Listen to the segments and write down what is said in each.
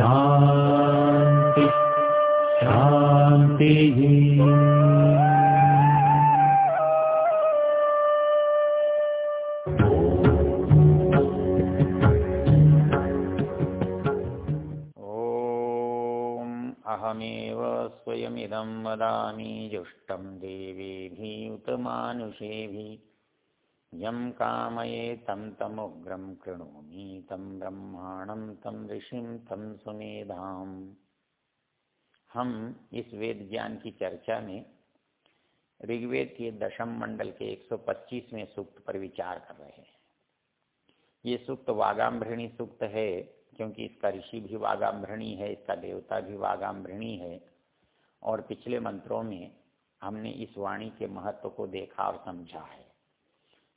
शान्ति शान्तिः। अहमेव स्वयमिदं वदामि जुष्टं देवेभिः उत मानुषेभिः यं कामये तं तमुग्रं कृणोमि तं ब्रह्माणं तं ऋषिं तं सुमेधाम्। हम इस वेद ज्ञान की चर्चा में ऋग्वेद के दशम मंडल के 125वें सूक्त पर विचार कर रहे हैं। ये सूक्त वागाम्भृणी सूक्त है, क्योंकि इसका ऋषि भी वागाम्भृणी है, इसका देवता भी वागाम्भृणी है, और पिछले मंत्रों में हमने इस वाणी के महत्व को देखा और समझा है।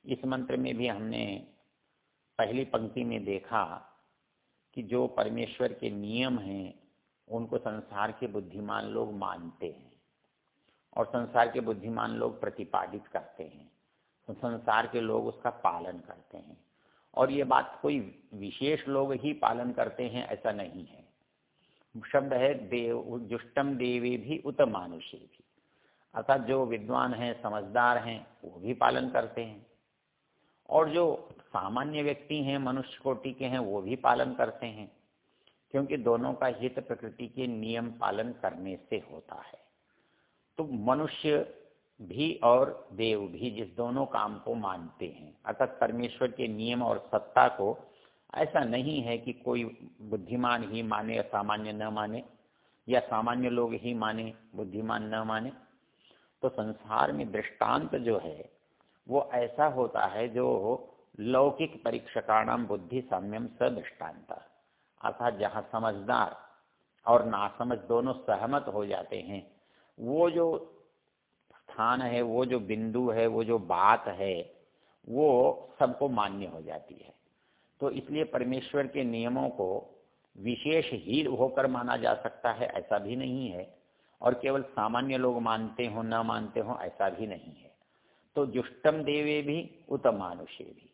इस मंत्र में भी हमने पहली पंक्ति में देखा कि जो परमेश्वर के नियम हैं, उनको संसार के बुद्धिमान लोग मानते हैं और संसार के बुद्धिमान लोग प्रतिपादित करते हैं। तो संसार के लोग उसका पालन करते हैं। और ये बात कोई विशेष लोग ही पालन करते हैं, ऐसा नहीं है। शब्द है देव जुष्टम देवी भी उत मानुषी भी। अर्थात जो विद्वान हैं, समझदार हैं, वो भी पालन करते हैं। और जो सामान्य व्यक्ति हैं, मनुष्य कोटि के हैं, वो भी पालन करते हैं, क्योंकि दोनों का हित प्रकृति के नियम पालन करने से होता है। तो मनुष्य भी और देव भी जिस दोनों काम को मानते हैं, अर्थात परमेश्वर के नियम और सत्ता को, ऐसा नहीं है कि कोई बुद्धिमान ही माने या सामान्य न माने, या सामान्य लोग ही माने, बुद्धिमान न माने। तो संसार में दृष्टांत जो है वो ऐसा होता है जो लौकिक परीक्षकाणाम बुद्धि साम्यम सदृष्टान्त अर्थात जहाँ समझदार और नासमझ दोनों सहमत हो जाते हैं, वो जो स्थान है, वो जो बिंदु है, वो जो बात है, वो सबको मान्य हो जाती है। तो इसलिए परमेश्वर के नियमों को विशेष ही होकर माना जा सकता है, ऐसा भी नहीं है। और केवल सामान्य लोग मानते हो, न मानते हो, ऐसा भी नहीं है। तो जुष्टम देवे भी, उत मानुष्य भी।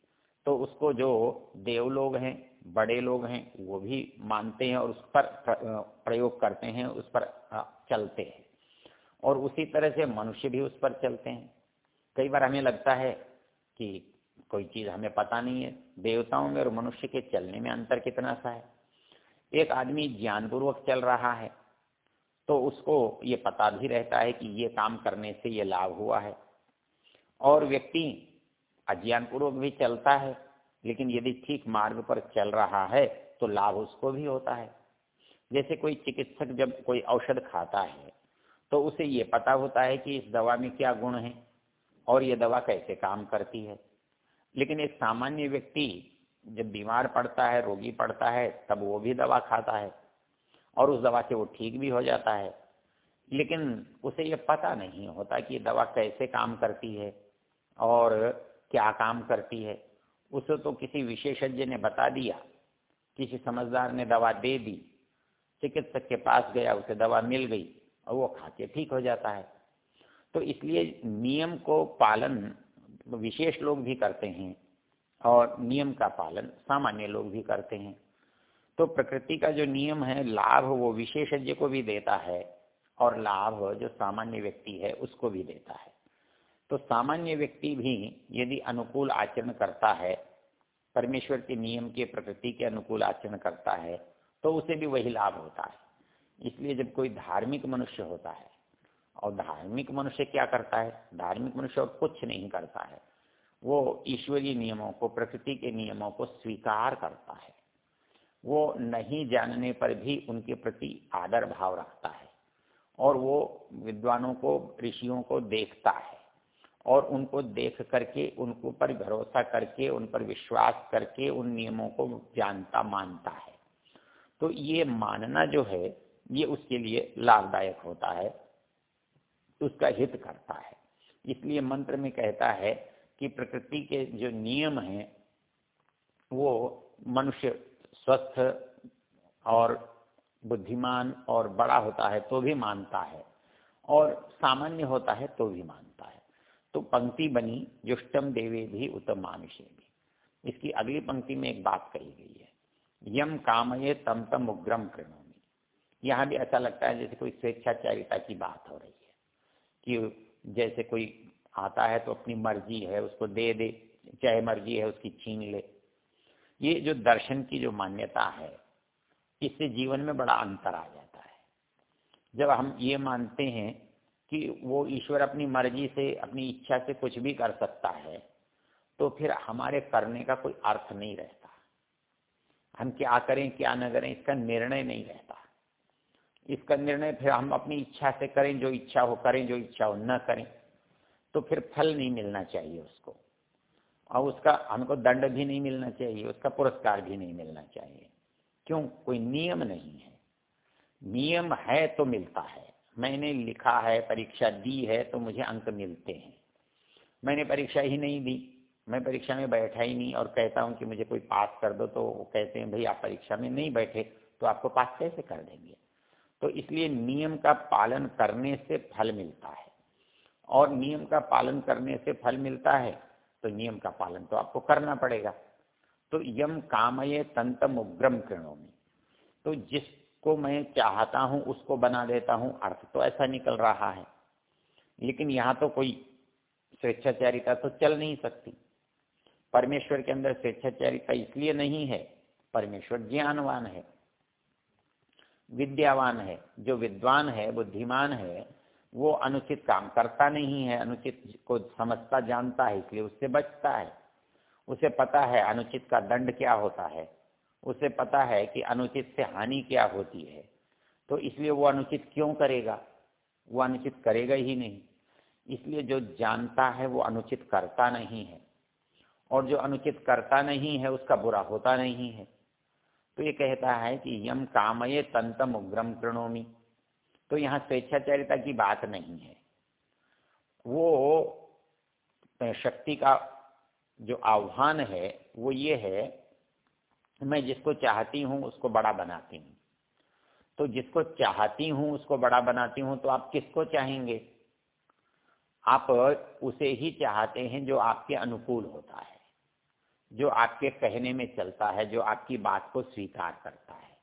तो उसको जो देव लोग हैं, बड़े लोग हैं, वो भी मानते हैं और उस पर प्रयोग करते हैं, उस पर चलते हैं। और उसी तरह से मनुष्य भी उस पर चलते हैं। कई बार हमें लगता है कि कोई चीज़ हमें पता नहीं है, देवताओं में और मनुष्य के चलने में अंतर कितना सा है। एक आदमी ज्ञानपूर्वक चल रहा है तो उसको ये पता भी रहता है कि ये काम करने से ये लाभ हुआ है। और व्यक्ति अज्ञानपूर्वक भी चलता है, लेकिन यदि ठीक मार्ग पर चल रहा है तो लाभ उसको भी होता है। जैसे कोई चिकित्सक जब कोई औषध खाता है तो उसे ये पता होता है कि इस दवा में क्या गुण है और ये दवा कैसे काम करती है। लेकिन एक सामान्य व्यक्ति जब बीमार पड़ता है, रोगी पड़ता है, तब वो भी दवा खाता है और उस दवा से वो ठीक भी हो जाता है। लेकिन उसे ये पता नहीं होता कि ये दवा कैसे काम करती है। और क्या काम करती है। उसे तो किसी विशेषज्ञ ने बता दिया, किसी समझदार ने दवा दे दी, चिकित्सक के पास गया, उसे दवा मिल गई और वो खा के ठीक हो जाता है। तो इसलिए नियम को पालन विशेष लोग भी करते हैं और नियम का पालन सामान्य लोग भी करते हैं। तो प्रकृति का जो नियम है, लाभ वो विशेषज्ञ को भी देता है और लाभ जो सामान्य व्यक्ति है, उसको भी देता है। तो सामान्य व्यक्ति भी यदि अनुकूल आचरण करता है, परमेश्वर के नियम के प्रकृति के अनुकूल आचरण करता है तो उसे भी वही लाभ होता है। इसलिए जब कोई धार्मिक मनुष्य होता है, और धार्मिक मनुष्य क्या करता है? धार्मिक मनुष्य और कुछ नहीं करता है। वो ईश्वरीय नियमों को, प्रकृति के नियमों को स्वीकार करता है। वो नहीं जानने पर भी उनके प्रति आदर भाव रखता है, और वो विद्वानों को, ऋषियों को देखता है। और उनको देख करके, उनको पर भरोसा करके, उन पर विश्वास करके, उन नियमों को जानता मानता है। तो ये मानना जो है, ये उसके लिए लाभदायक होता है, उसका हित करता है। इसलिए मंत्र में कहता है कि प्रकृति के जो नियम हैं, वो मनुष्य स्वस्थ और बुद्धिमान और बड़ा होता है तो भी मानता है, और सामान्य होता है तो भी मानता है। तो पंक्ति बनी जुष्टम देवे भी उत्तम मानुषे भी। इसकी अगली पंक्ति में एक बात कही गई है। यम कामये तम तम उग्रम कृणोमी। यहाँ भी ऐसा लगता है जैसे कोई स्वेच्छाचारिता की बात हो रही है। कि जैसे कोई आता है तो अपनी मर्ज़ी है, उसको दे दे, चाहे मर्ज़ी है उसकी छीन ले। ये जो दर्शन की जो मान्यता है, इससे जीवन में बड़ा अंतर आ जाता है। जब हम ये मानते हैं कि वो ईश्वर अपनी मर्ज़ी से, अपनी इच्छा से कुछ भी कर सकता है तो फिर हमारे करने का कोई अर्थ नहीं रहता। हम क्या करें, क्या न करें, इसका निर्णय नहीं रहता। इसका निर्णय फिर हम अपनी इच्छा से करें, जो इच्छा हो करें, जो इच्छा हो न करें तो फिर फल नहीं मिलना चाहिए उसको। और उसका हमको दंड भी नहीं मिलना चाहिए, उसका पुरस्कार भी नहीं मिलना चाहिए। क्यों? कोई नियम नहीं है। नियम है तो मिलता है। मैंने लिखा है, परीक्षा दी है तो मुझे अंक मिलते हैं। मैंने परीक्षा ही नहीं दी। मैं परीक्षा में बैठा ही नहीं और कहता हूँ कि मुझे कोई पास कर दो तो वो कहते हैं, भाई, आप परीक्षा में नहीं बैठे तो आपको पास कैसे कर देंगे? तो इसलिए नियम का पालन करने से फल मिलता है। और नियम का पालन करने से फल मिलता है तो नियम का पालन तो आपको करना पड़ेगा। तो यम कामये तंतम उग्रम किरणों में तो जिसको मैं चाहता हूँ, उसको बना देता हूँ। अर्थ तो ऐसा निकल रहा है। लेकिन यहाँ तो कोई स्वेच्छाचारिता तो चल नहीं सकती। परमेश्वर के अंदर स्वेच्छाचारिता इसलिए नहीं है, परमेश्वर ज्ञानवान है, विद्यावान है। जो विद्वान है, बुद्धिमान है, वो अनुचित काम करता नहीं है, अनुचित को समझता, जानता है, इसलिए उससे बचता है। उसे पता है अनुचित का दंड क्या होता है। उसे पता है कि अनुचित से हानि क्या होती है। तो इसलिए वो अनुचित क्यों करेगा? वो अनुचित करेगा ही नहीं। इसलिए जो जानता है वो अनुचित करता नहीं है। और जो अनुचित करता नहीं है, उसका बुरा होता नहीं है। तो ये कहता है कि यम कामये तंतम उग्रम कृणोमी। तो यहाँ स्वेच्छाचारिता की बात नहीं है। वो शक्ति का जो आह्वान है, वो ये है मैं जिसको चाहती हूँ, उसको बड़ा बनाती हूँ। तो जिसको चाहती हूँ, उसको बड़ा बनाती हूँ तो आप किसको चाहेंगे? आप उसे ही चाहते हैं जो आपके अनुकूल होता है, जो आपके कहने में चलता है, जो आपकी बात को स्वीकार करता है।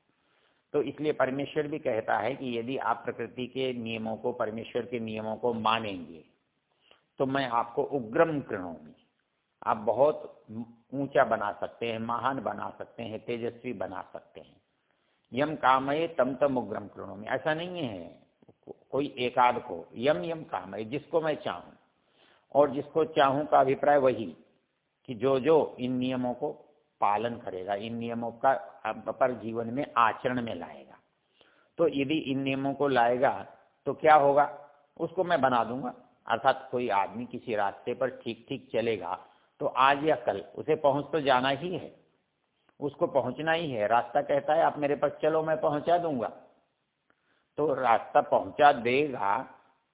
तो इसलिए परमेश्वर भी कहता है कि यदि आप प्रकृति के नियमों को, परमेश्वर के नियमों को मानेंगे तो मैं आपको उग्रम कृणोमी आप बहुत ऊँचा बना सकते हैं, महान बना सकते हैं, तेजस्वी बना सकते हैं। यम कामये तम तम उग्रम कृणोमी ऐसा नहीं है। कोई एकाद को। यम यम कामय, जिसको मैं चाहूँ। और जिसको चाहूँ का अभिप्राय वही कि जो जो इन नियमों को पालन करेगा, इन नियमों का पर जीवन में आचरण में लाएगा। तो यदि इन नियमों को लाएगा तो क्या होगा? उसको मैं बना दूँगा। अर्थात कोई आदमी किसी रास्ते पर ठीक ठीक चलेगा तो आज या कल, उसे पहुँच तो जाना ही है। उसको पहुँचना ही है। रास्ता कहता है, आप मेरे पास चलो, मैं पहुँचा दूँगा। तो रास्ता पहुँचा देगा,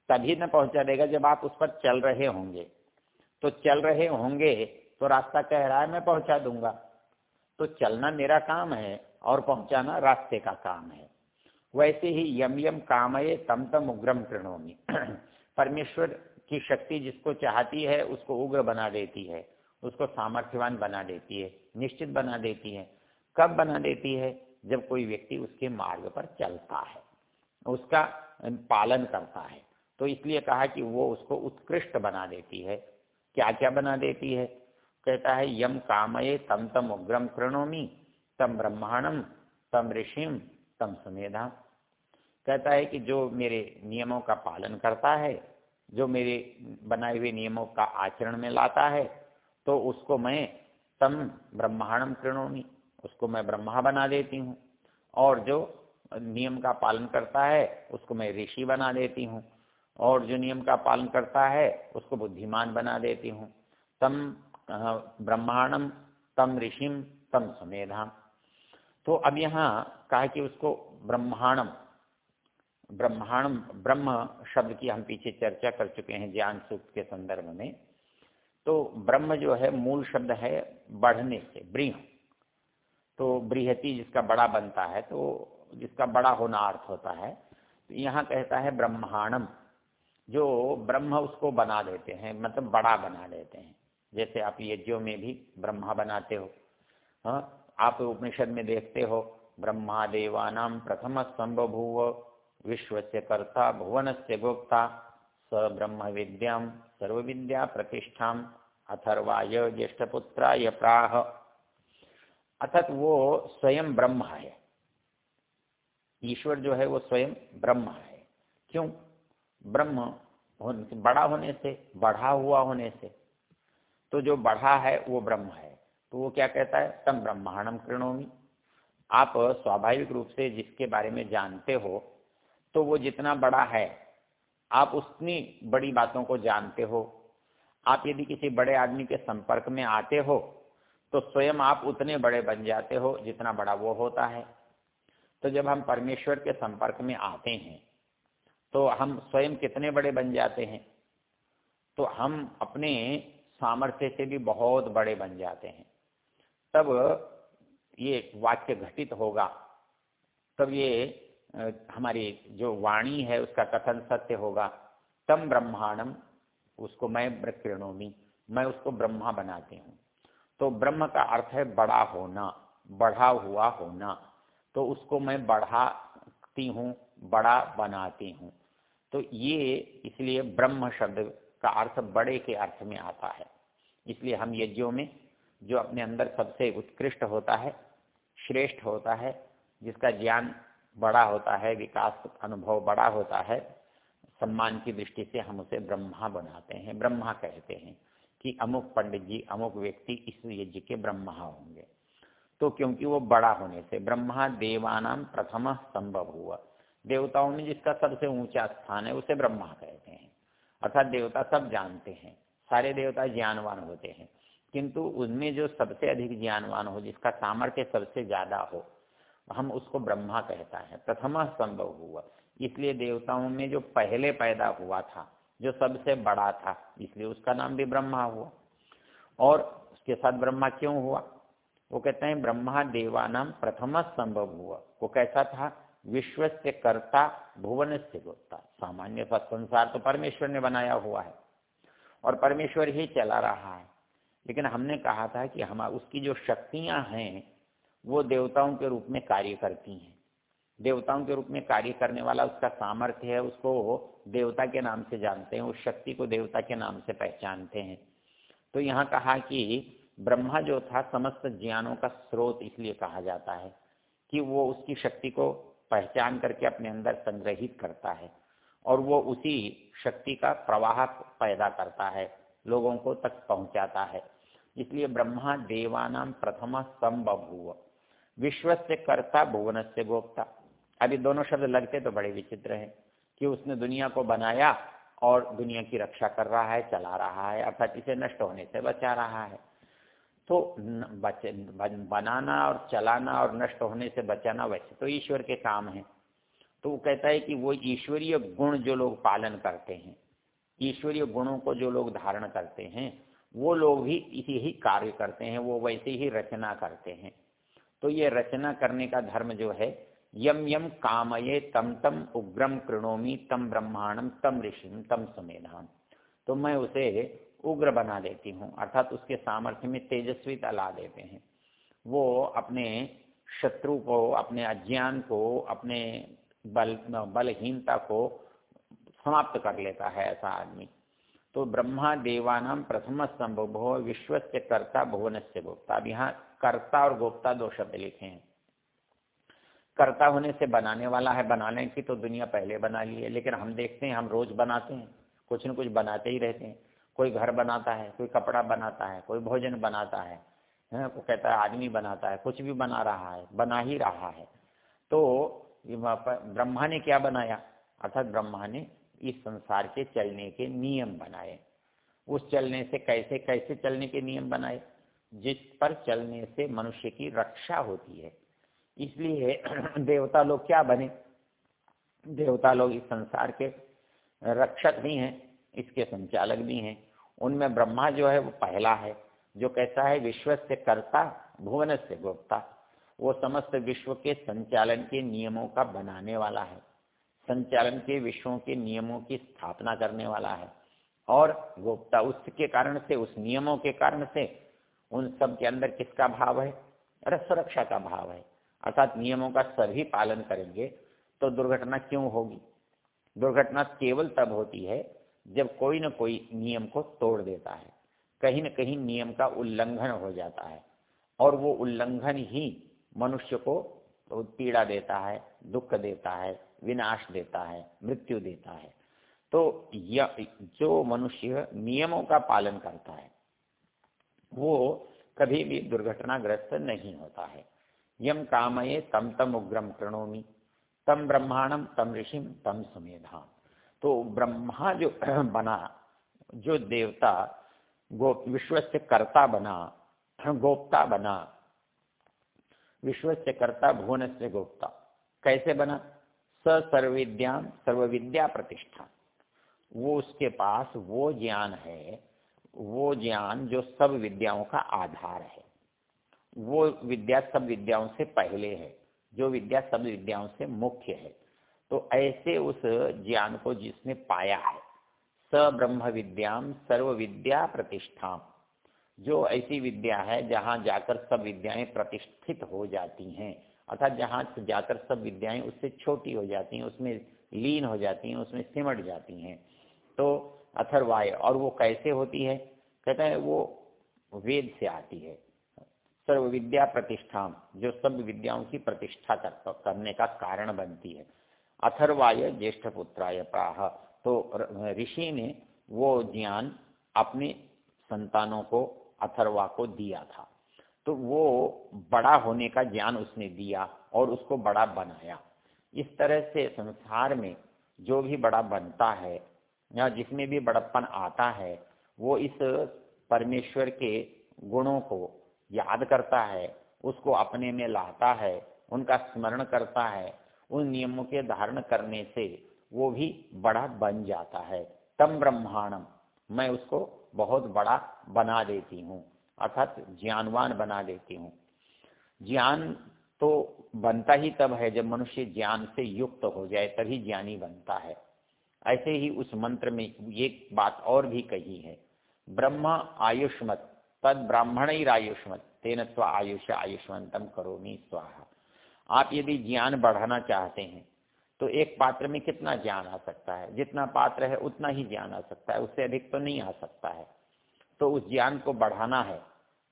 तभी न पहुँचा देगा जब आप उस पर चल रहे होंगे। तो चल रहे होंगे तो रास्ता कह रहा है, मैं पहुँचा दूँगा। तो चलना मेरा काम है और पहुंचाना रास्ते का काम है। वैसे ही यम यम कामये तम तम उग्रम कृणोमी। परमेश्वर की शक्ति जिसको चाहती है, उसको उग्र बना देती है, उसको सामर्थ्यवान बना देती है, निश्चित बना देती है। कब बना देती है? जब कोई व्यक्ति उसके मार्ग पर चलता है, उसका पालन करता है। तो इसलिए कहा कि वो उसको उत्कृष्ट बना देती है। क्या क्या बना देती है? कहता है, यम कामये तम तम उग्रम कृणोमी तम ब्रह्मांडम तम ऋषिम तम सुमेधा। कहता है कि जो मेरे नियमों का पालन करता है जो मेरे बनाए हुए नियमों का आचरण में लाता है तो उसको मैं तम ब्रह्मांडम कृणोमी, उसको मैं ब्रह्मा बना देती हूँ। और जो नियम का पालन करता है, उसको मैं ऋषि बना देती हूँ। और जो नियम का पालन करता है, उसको बुद्धिमान बना देती हूँ। तम ब्रह्मांडम तम ऋषिम, तम समेधाम। तो अब यहाँ कहा कि उसको ब्रह्मांडम ब्रह्मांडम ब्रह्म शब्द की हम पीछे चर्चा कर चुके हैं ज्ञान सूक्त के संदर्भ में। तो ब्रह्म जो है, मूल शब्द है बढ़ने से, ब्रीह। तो बृहति जिसका बड़ा बनता है तो जिसका बड़ा होना अर्थ होता है तो यहाँ कहता है ब्रह्मांडम जो ब्रह्म उसको बना देते हैं मतलब बड़ा बना देते हैं। जैसे आप यज्ञों में भी ब्रह्मा बनाते हो हाँ आप उपनिषद में देखते हो ब्रह्मा देवानाम प्रथम संभूव विश्व से कर्ता भुवन से गोप्ता स ब्रह्म विद्याम सर्व विद्या प्रतिष्ठा अथर्वाय ज्येष्ठपुत्राय प्राह। अर्थात वो स्वयं ब्रह्म है। ईश्वर जो है वो स्वयं ब्रह्म है। क्यों? ब्रह्म बड़ा होने से, बढ़ा हुआ होने से। तो जो बढ़ा है, वो ब्रह्म है। तो वो क्या कहता है? तम ब्रह्मांडम कृणोमी। आप स्वाभाविक रूप से जिसके बारे में जानते हो तो वो जितना बड़ा है, आप उतनी बड़ी बातों को जानते हो। आप यदि किसी बड़े आदमी के संपर्क में आते हो तो स्वयं आप उतने बड़े बन जाते हो जितना बड़ा वो होता है। तो जब हम परमेश्वर के संपर्क में आते हैं तो हम स्वयं कितने बड़े बन जाते हैं? तो हम अपने सामर्थ्य से भी बहुत बड़े बन जाते हैं। तब ये वाक्य घटित होगा। तब ये हमारी जो वाणी है, उसका कथन सत्य होगा। तम ब्रह्मांडम उसको मैं कृणोमी मैं उसको ब्रह्मा बनाती हूँ। तो ब्रह्म का अर्थ है बड़ा होना, बढ़ा हुआ होना। तो उसको मैं बढ़ाती हूँ, बड़ा बनाती हूँ। तो ये इसलिए ब्रह्म शब्द का अर्थ बड़े के अर्थ में आता है। इसलिए हम यज्ञों में, जो अपने अंदर सबसे उत्कृष्ट होता है, श्रेष्ठ होता है, जिसका ज्ञान बड़ा होता है, विकास अनुभव बड़ा होता है, सम्मान की दृष्टि से हम उसे ब्रह्मा बनाते हैं। ब्रह्मा कहते हैं कि अमुक पंडित जी अमुक व्यक्ति इस यज्ञ के ब्रह्मा होंगे। तो क्योंकि वो बड़ा होने से ब्रह्मा देवानाम प्रथम संभव हुआ। देवताओं में जिसका सबसे ऊँचा स्थान है उसे ब्रह्मा कहते हैं। अर्थात देवता सब जानते हैं, सारे देवता ज्ञानवान होते हैं। किंतु उनमें जो सबसे अधिक ज्ञानवान हो, जिसका सामर्थ्य सबसे ज़्यादा हो हम उसको ब्रह्मा कहता है। प्रथम संभव हुआ। इसलिए देवताओं में जो पहले पैदा हुआ था, जो सबसे बड़ा था, इसलिए उसका नाम भी ब्रह्मा हुआ। और उसके साथ ब्रह्मा क्यों हुआ? वो कहते हैं, ब्रह्मा देवानाम प्रथम संभव हुआ। वो कैसा था? विश्व से कर्ता भुवन से गोता सामान्य संसार तो परमेश्वर ने बनाया हुआ है और परमेश्वर ही चला रहा है। लेकिन हमने कहा था कि हम, उसकी जो शक्तियाँ हैं वो देवताओं के रूप में कार्य करती हैं। देवताओं के रूप में कार्य करने वाला उसका सामर्थ्य है, उसको देवता के नाम से जानते हैं, उस शक्ति को देवता के नाम से पहचानते हैं। तो यहाँ कहा कि ब्रह्मा जो था, समस्त ज्ञानों का स्रोत इसलिए कहा जाता है कि वो उसकी शक्ति को पहचान करके अपने अंदर संग्रहित करता है और वो उसी शक्ति का प्रवाह पैदा करता है, लोगों को तक पहुंचाता है। इसलिए ब्रह्मा देवानाम प्रथमा संभव हुआ विश्व से कर्ता भुवन से गोप्ता। अभी दोनों शब्द लगते तो बड़े विचित्र हैं कि उसने दुनिया को बनाया और दुनिया की रक्षा कर रहा है, चला रहा है, अर्थात इसे नष्ट होने से बचा रहा है। तो बचे बनाना और चलाना और नष्ट होने से बचाना वैसे तो ईश्वर के काम है। तो वो कहता है कि वो ईश्वरीय गुण जो लोग पालन करते हैं, ईश्वरीय गुणों को जो लोग धारण करते हैं, वो लोग भी इसी ही कार्य करते हैं, वो वैसे ही रचना करते हैं। तो ये रचना करने का धर्म जो है, यम यम कामये तम तम उग्रम कृणोमी, तम ब्रह्मांडम तम ऋषिम, तम समेधान तो मैं उसे उग्र बना देती हूँ, अर्थात उसके सामर्थ्य में तेजस्वीता ला देते हैं। वो अपने शत्रु को, अपने अज्ञान को, अपने बल, बलहीनता को समाप्त कर लेता है ऐसा आदमी। तो ब्रह्मा देवानाम प्रथम संभव विश्व से कर्ता भुवन से गोप्ता। अब यहाँ कर्ता और गोप्ता दो शब्द लिखे हैं। कर्ता होने से बनाने वाला है। बनाने की तो दुनिया पहले बना ली है, लेकिन हम देखते हैं, हम रोज बनाते हैं। कुछ न कुछ बनाते ही रहते हैं। कोई घर बनाता है, कोई कपड़ा बनाता है, कोई भोजन बनाता है वो कहता है, आदमी बनाता है, कुछ भी बना रहा है, बना ही रहा है। तो ब्रह्मा ने क्या बनाया? अर्थात ब्रह्मा ने इस संसार के चलने के नियम बनाए। उस चलने से कैसे कैसे चलने के नियम बनाए? जिस पर चलने से मनुष्य की रक्षा होती है। इसलिए देवता लोग क्या बने? देवता लोग इस संसार के रक्षक भी हैं, इसके संचालक भी हैं। उनमें ब्रह्मा जो है वो पहला है, जो कैसा है विश्व से कर्ता भुवन से गोप्ता। वो समस्त विश्व के संचालन के नियमों का बनाने वाला है। संचालन के विषयों के नियमों की स्थापना करने वाला है। और गोप्ता उसके कारण से, उस नियमों के कारण से उन सब के अंदर किसका भाव है? अरे सुरक्षा का भाव है। अर्थात नियमों का सभी पालन करेंगे तो दुर्घटना क्यों होगी? दुर्घटना केवल तब होती है जब कोई न कोई नियम को तोड़ देता है। कहीं न कहीं नियम का उल्लंघन हो जाता है और वो उल्लंघन ही मनुष्य को पीड़ा देता है, दुख देता है विनाश देता है, मृत्यु देता है। तो यह जो मनुष्य नियमों का पालन करता है, वो कभी भी दुर्घटनाग्रस्त नहीं होता है। यम कामये तम तम उग्रम कृणोमी तम ब्रह्मांडम तम ऋषिम तम सुमेधा। तो ब्रह्मा जो बना, जो देवता गो विश्व से कर्ता बना, गोप्ता बना विश्व से कर्ता भुवन से गोप्ता, कैसे बना? स सर्वविद्या सर्वविद्या प्रतिष्ठा वो उसके पास वो ज्ञान है, वो ज्ञान जो सब विद्याओं का आधार है। वो विद्या सब विद्याओं से पहले है, जो विद्या सब विद्याओं से मुख्य है। तो ऐसे उस ज्ञान को जिसने पाया है स ब्रह्म विद्याम सर्व विद्या प्रतिष्ठा जो ऐसी विद्या है जहाँ जाकर सब विद्याएँ प्रतिष्ठित हो जाती हैं अर्थात जहाँ जाकर सब विद्याएँ उससे छोटी हो जाती हैं उसमें लीन हो जाती हैं उसमें सिमट जाती हैं। तो अथर्वाय और वो कैसे होती है? कहता है वो वेद से आती है। सर्व विद्या प्रतिष्ठा जो सब विद्याओं की प्रतिष्ठा कर, करने का कारण बनती है। अथर्वाय ज्येष्ठ पुत्राय प्राह। तो ऋषि ने वो ज्ञान अपने संतानों को अथर्वा को दिया था। तो वो बड़ा होने का ज्ञान उसने दिया और उसको बड़ा बनाया। इस तरह से संसार में जो भी बड़ा बनता है या जिसमें भी बड़प्पन आता है, वो इस परमेश्वर के गुणों को याद करता है, उसको अपने में लाता है, उनका स्मरण करता है, उन नियमों के धारण करने से वो भी बड़ा बन जाता है। तम ब्रह्मांडम मैं उसको बहुत बड़ा बना देती हूँ। अर्थात ज्ञानवान बना देती हूँ। ज्ञान तो बनता ही तब है जब मनुष्य ज्ञान से युक्त हो जाए, तभी ज्ञानी बनता है। ऐसे ही उस मंत्र में एक बात और भी कही है, ब्रह्म आयुष्मत, तद ब्राह्मण ही आयुष्मत, तेन स्व आयुष आयुष्मंतम करोमी स्वाहा। आप यदि ज्ञान बढ़ाना चाहते हैं तो एक पात्र में कितना ज्ञान आ सकता है? जितना पात्र है, उतना ही ज्ञान आ सकता है, उससे अधिक तो नहीं आ सकता है। तो उस ज्ञान को बढ़ाना है।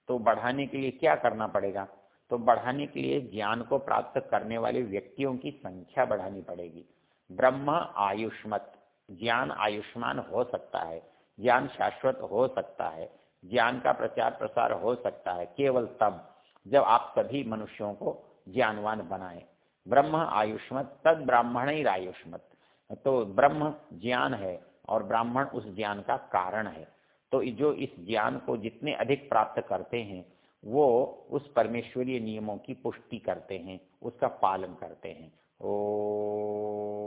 तो बढ़ाने के लिए क्या करना पड़ेगा? तो बढ़ाने के लिए ज्ञान को प्राप्त करने वाले व्यक्तियों की संख्या बढ़ानी पड़ेगी। ब्रह्म आयुष्मत। ज्ञान आयुष्मान हो सकता है। ज्ञान शाश्वत हो सकता है। ज्ञान का प्रचार प्रसार हो सकता है। केवल तब जब आप सभी मनुष्यों को ज्ञानवान बनाए। ब्रह्म आयुष्मत, तद ब्राह्मण ही आयुष्मत। तो ब्रह्म ज्ञान है और ब्राह्मण उस ज्ञान का कारण है। तो जो इस ज्ञान को जितने अधिक प्राप्त करते हैं, वो उस परमेश्वरीय नियमों की पुष्टि करते हैं, उसका पालन करते हैं। ओ